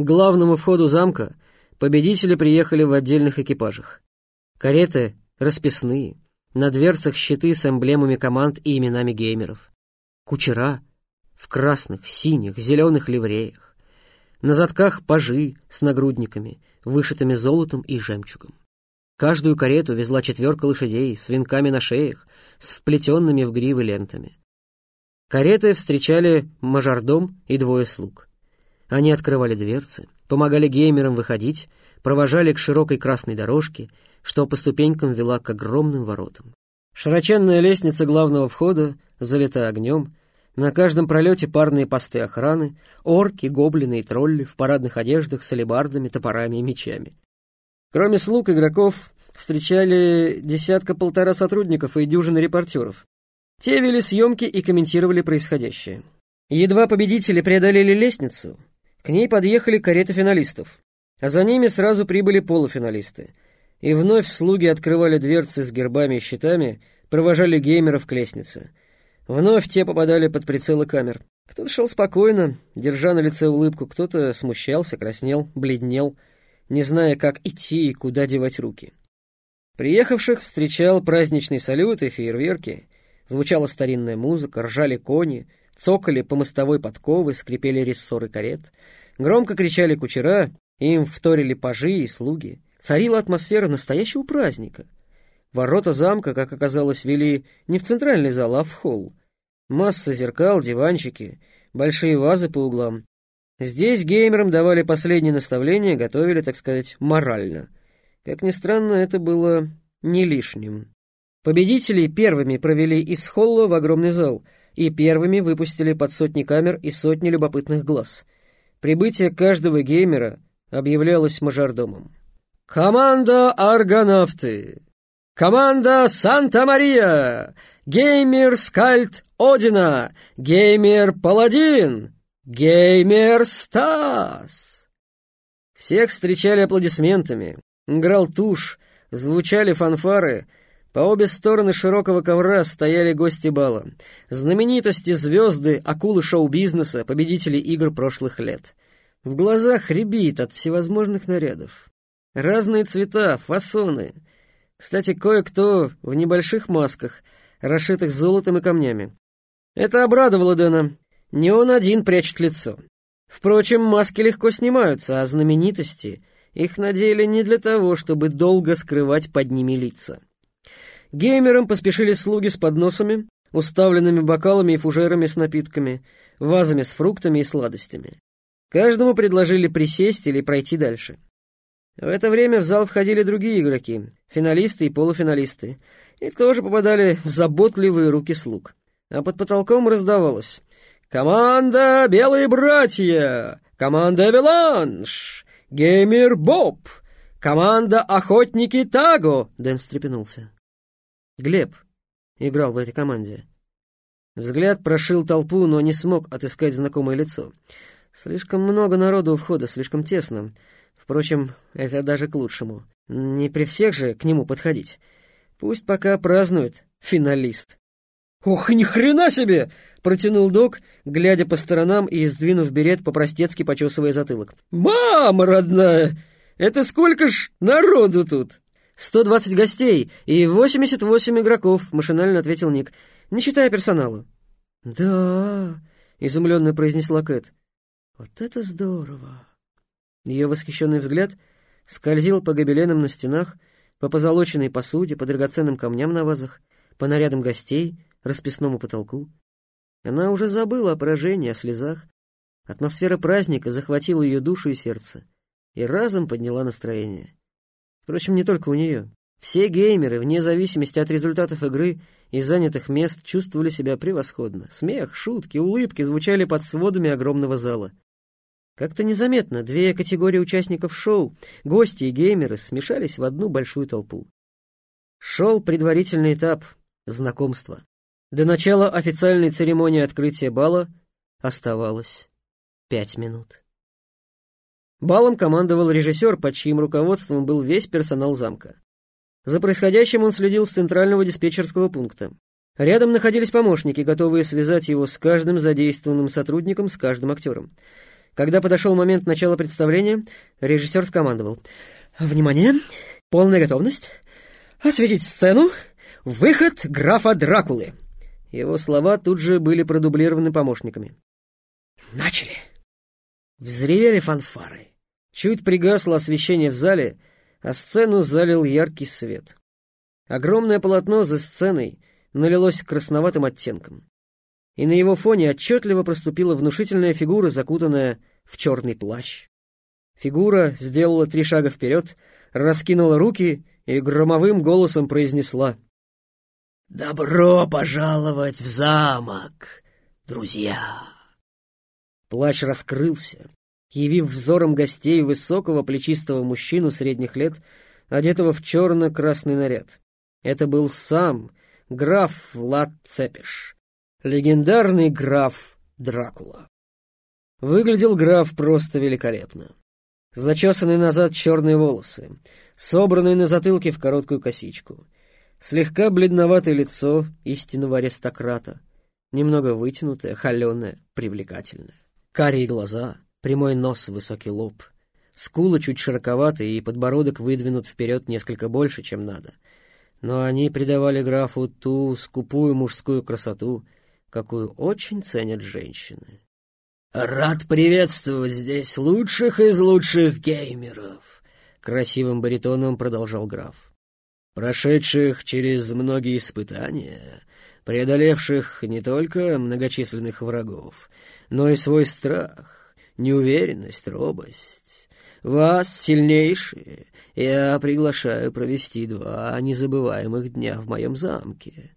К главному входу замка победители приехали в отдельных экипажах. Кареты расписные, на дверцах щиты с эмблемами команд и именами геймеров. Кучера в красных, синих, зеленых ливреях. На задках пажи с нагрудниками, вышитыми золотом и жемчугом. Каждую карету везла четверка лошадей с венками на шеях, с вплетенными в гривы лентами. Кареты встречали мажордом и двое слуг. Они открывали дверцы, помогали геймерам выходить, провожали к широкой красной дорожке, что по ступенькам вела к огромным воротам. Широченная лестница главного входа залита огнем, на каждом пролете парные посты охраны, орки, гоблины и тролли в парадных одеждах с алебардами, топорами и мечами. Кроме слуг игроков, встречали десятка-полтора сотрудников и дюжины репортеров. Те вели съемки и комментировали происходящее. Едва победители преодолели лестницу, к ней подъехали кареты финалистов, а за ними сразу прибыли полуфиналисты. И вновь слуги открывали дверцы с гербами и щитами, провожали геймеров к лестнице. Вновь те попадали под прицелы камер. Кто-то шел спокойно, держа на лице улыбку, кто-то смущался, краснел, бледнел, не зная, как идти и куда девать руки. Приехавших встречал праздничный салют и фейерверки. Звучала старинная музыка, ржали кони — Цокали по мостовой подковы, скрипели рессоры карет. Громко кричали кучера, им вторили пажи и слуги. Царила атмосфера настоящего праздника. Ворота замка, как оказалось, вели не в центральный зал, а в холл. Масса зеркал, диванчики, большие вазы по углам. Здесь геймерам давали последние наставления, готовили, так сказать, морально. Как ни странно, это было не лишним. Победителей первыми провели из холла в огромный зал — и первыми выпустили под сотни камер и сотни любопытных глаз. Прибытие каждого геймера объявлялось мажордомом. «Команда Аргонавты! Команда Санта-Мария! Геймер Скальд Одина! Геймер Паладин! Геймер Стас!» Всех встречали аплодисментами, играл тушь, звучали фанфары — по обе стороны широкого ковра стояли гости бала. Знаменитости, звезды, акулы шоу-бизнеса, победители игр прошлых лет. В глазах рябит от всевозможных нарядов. Разные цвета, фасоны. Кстати, кое-кто в небольших масках, расшитых золотом и камнями. Это обрадовало Дэна. Не он один прячет лицо. Впрочем, маски легко снимаются, а знаменитости их надели не для того, чтобы долго скрывать под ними лица. Геймерам поспешили слуги с подносами, уставленными бокалами и фужерами с напитками, вазами с фруктами и сладостями. Каждому предложили присесть или пройти дальше. В это время в зал входили другие игроки, финалисты и полуфиналисты, и тоже попадали в заботливые руки слуг. А под потолком раздавалось «Команда Белые Братья! Команда Авеланш! Геймер Боб! Команда Охотники Таго!» Дэн встрепенулся. Глеб играл в этой команде. Взгляд прошил толпу, но не смог отыскать знакомое лицо. Слишком много народу у входа, слишком тесно. Впрочем, это даже к лучшему. Не при всех же к нему подходить. Пусть пока празднует финалист. «Ох, ни хрена себе!» — протянул док, глядя по сторонам и сдвинув берет, по-простецки почесывая затылок. «Мама родная! Это сколько ж народу тут!» «Сто двадцать гостей и восемьдесят восемь игроков», — машинально ответил Ник, — «не считая персонала». «Да», — изумленно произнесла Кэт. «Вот это здорово!» Ее восхищенный взгляд скользил по гобеленам на стенах, по позолоченной посуде, по драгоценным камням на вазах, по нарядам гостей, расписному потолку. Она уже забыла о поражении, о слезах. Атмосфера праздника захватила ее душу и сердце и разом подняла настроение. Впрочем, не только у нее. Все геймеры, вне зависимости от результатов игры и занятых мест, чувствовали себя превосходно. Смех, шутки, улыбки звучали под сводами огромного зала. Как-то незаметно две категории участников шоу, гости и геймеры, смешались в одну большую толпу. Шел предварительный этап — знакомства. До начала официальной церемонии открытия бала оставалось пять минут. Балом командовал режиссер, под чьим руководством был весь персонал замка. За происходящим он следил с центрального диспетчерского пункта. Рядом находились помощники, готовые связать его с каждым задействованным сотрудником, с каждым актером. Когда подошел момент начала представления, режиссер скомандовал. «Внимание! Полная готовность! Осветить сцену! Выход графа Дракулы!» Его слова тут же были продублированы помощниками. «Начали!» Взревели фанфары. Чуть пригасло освещение в зале, а сцену залил яркий свет. Огромное полотно за сценой налилось красноватым оттенком. И на его фоне отчетливо проступила внушительная фигура, закутанная в черный плащ. Фигура сделала три шага вперед, раскинула руки и громовым голосом произнесла — «Добро пожаловать в замок, друзья!» Плащ раскрылся, явив взором гостей высокого плечистого мужчину средних лет, одетого в черно-красный наряд. Это был сам граф Влад Цепиш, легендарный граф Дракула. Выглядел граф просто великолепно. Зачесанные назад черные волосы, собранные на затылке в короткую косичку — Слегка бледноватое лицо истинного аристократа, немного вытянутое, холеное, привлекательное. Карие глаза, прямой нос, высокий лоб. Скулы чуть широковатые и подбородок выдвинут вперед несколько больше, чем надо. Но они придавали графу ту скупую мужскую красоту, какую очень ценят женщины. «Рад приветствовать здесь лучших из лучших геймеров», — красивым баритоном продолжал граф прошедших через многие испытания, преодолевших не только многочисленных врагов, но и свой страх, неуверенность, робость. Вас, сильнейшие, я приглашаю провести два незабываемых дня в моем замке,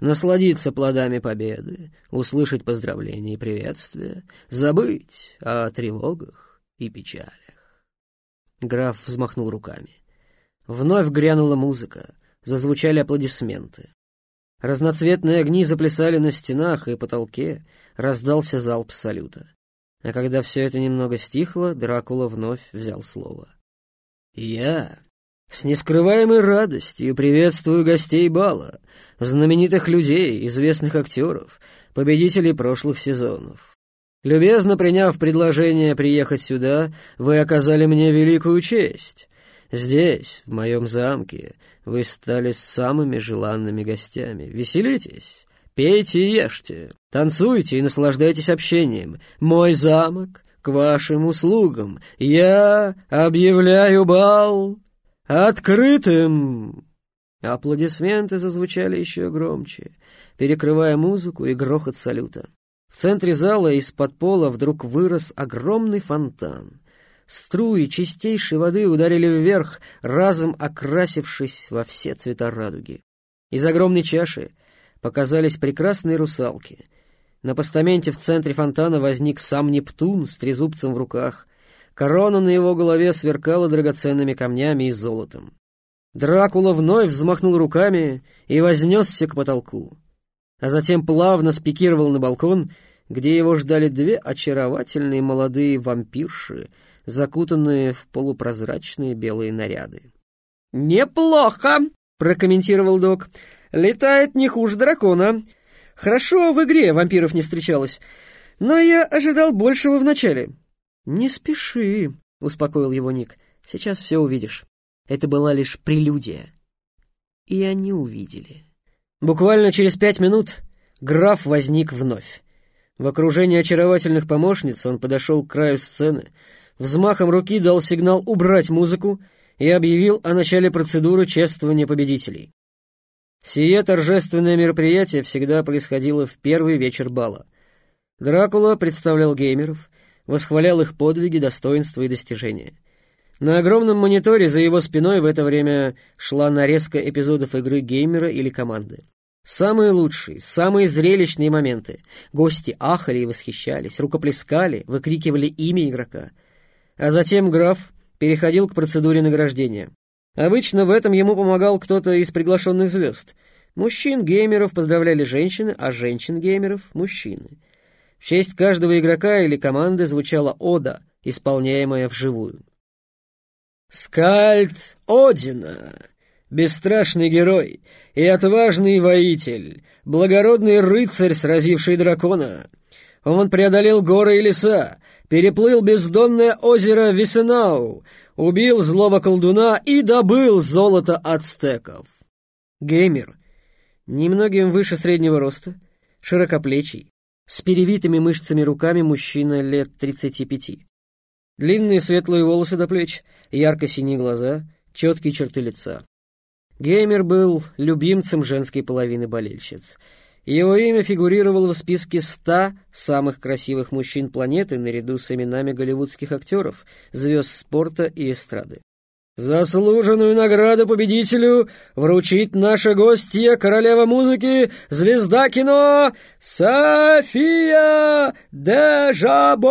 насладиться плодами победы, услышать поздравления и приветствия, забыть о тревогах и печалях. Граф взмахнул руками. Вновь грянула музыка, зазвучали аплодисменты. Разноцветные огни заплясали на стенах и потолке, раздался залп салюта. А когда все это немного стихло, Дракула вновь взял слово. «Я с нескрываемой радостью приветствую гостей бала, знаменитых людей, известных актеров, победителей прошлых сезонов. Любезно приняв предложение приехать сюда, вы оказали мне великую честь». Здесь, в моем замке, вы стали самыми желанными гостями. Веселитесь, пейте и ешьте, танцуйте и наслаждайтесь общением. Мой замок к вашим услугам. Я объявляю бал открытым!» Аплодисменты зазвучали еще громче, перекрывая музыку и грохот салюта. В центре зала из-под пола вдруг вырос огромный фонтан — Струи чистейшей воды ударили вверх, разом окрасившись во все цвета радуги. Из огромной чаши показались прекрасные русалки. На постаменте в центре фонтана возник сам Нептун с трезубцем в руках. Корона на его голове сверкала драгоценными камнями и золотом. Дракула вновь взмахнул руками и вознесся к потолку, а затем плавно спикировал на балкон, где его ждали две очаровательные молодые вампирши — закутанные в полупрозрачные белые наряды. «Неплохо!» — прокомментировал док. «Летает не хуже дракона. Хорошо в игре вампиров не встречалось, но я ожидал большего вначале». «Не спеши», — успокоил его Ник. «Сейчас все увидишь. Это была лишь прелюдия». И они увидели. Буквально через пять минут граф возник вновь. В окружении очаровательных помощниц он подошел к краю сцены, взмахом руки дал сигнал убрать музыку и объявил о начале процедуры чествования победителей. Сие торжественное мероприятие всегда происходило в первый вечер бала. Дракула представлял геймеров, восхвалял их подвиги, достоинства и достижения. На огромном мониторе за его спиной в это время шла нарезка эпизодов игры геймера или команды. Самые лучшие, самые зрелищные моменты. Гости ахали и восхищались, рукоплескали, выкрикивали имя игрока — а затем граф переходил к процедуре награждения. Обычно в этом ему помогал кто-то из приглашенных звезд. Мужчин-геймеров поздравляли женщины, а женщин-геймеров — мужчины. В честь каждого игрока или команды звучала ода, исполняемая вживую. «Скальд Одина, бесстрашный герой и отважный воитель, благородный рыцарь, сразивший дракона, Он преодолел горы и леса, переплыл бездонное озеро Висенау, убил злого колдуна и добыл золото ацтеков. Геймер, немногим выше среднего роста, широкоплечий, с перевитыми мышцами руками мужчина лет 35. Длинные светлые волосы до плеч, ярко-синие глаза, четкие черты лица. Геймер был любимцем женской половины болельщиц. Его имя фигурировало в списке ста самых красивых мужчин планеты наряду с именами голливудских актеров, звезд спорта и эстрады. Заслуженную награду победителю вручит наша гостья, королева музыки, звезда кино София Дежабо!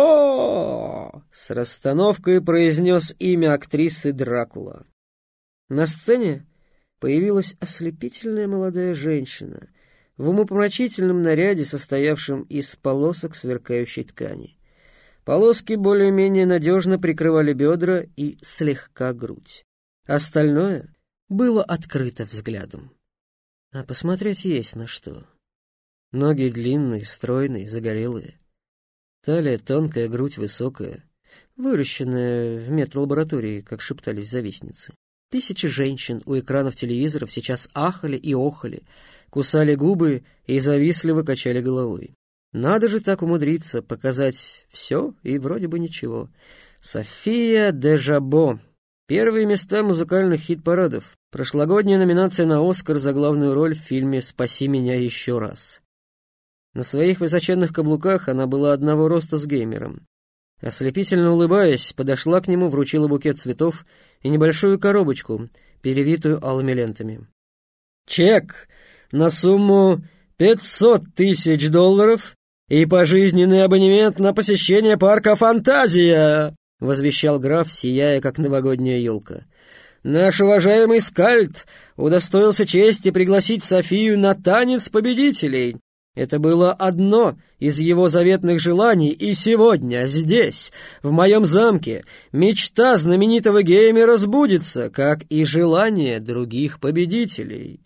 С расстановкой произнес имя актрисы Дракула. На сцене появилась ослепительная молодая женщина в умопомрачительном наряде, состоявшем из полосок сверкающей ткани. Полоски более-менее надежно прикрывали бедра и слегка грудь. Остальное было открыто взглядом. А посмотреть есть на что. Ноги длинные, стройные, загорелые. Талия тонкая, грудь высокая, выращенная в медлаборатории, как шептались завистницы. Тысячи женщин у экранов телевизоров сейчас ахали и охали, кусали губы и завистливо качали головой. Надо же так умудриться, показать все и вроде бы ничего. София Дежабо. Первые места музыкальных хит-парадов. Прошлогодняя номинация на «Оскар» за главную роль в фильме «Спаси меня еще раз». На своих высоченных каблуках она была одного роста с геймером. Ослепительно улыбаясь, подошла к нему, вручила букет цветов и небольшую коробочку, перевитую алыми лентами. «Чек на сумму пятьсот тысяч долларов и пожизненный абонемент на посещение парка «Фантазия», — возвещал граф, сияя, как новогодняя елка. «Наш уважаемый Скальд удостоился чести пригласить Софию на танец победителей. Это было одно из его заветных желаний, и сегодня, здесь, в моем замке, мечта знаменитого геймера сбудется, как и желание других победителей».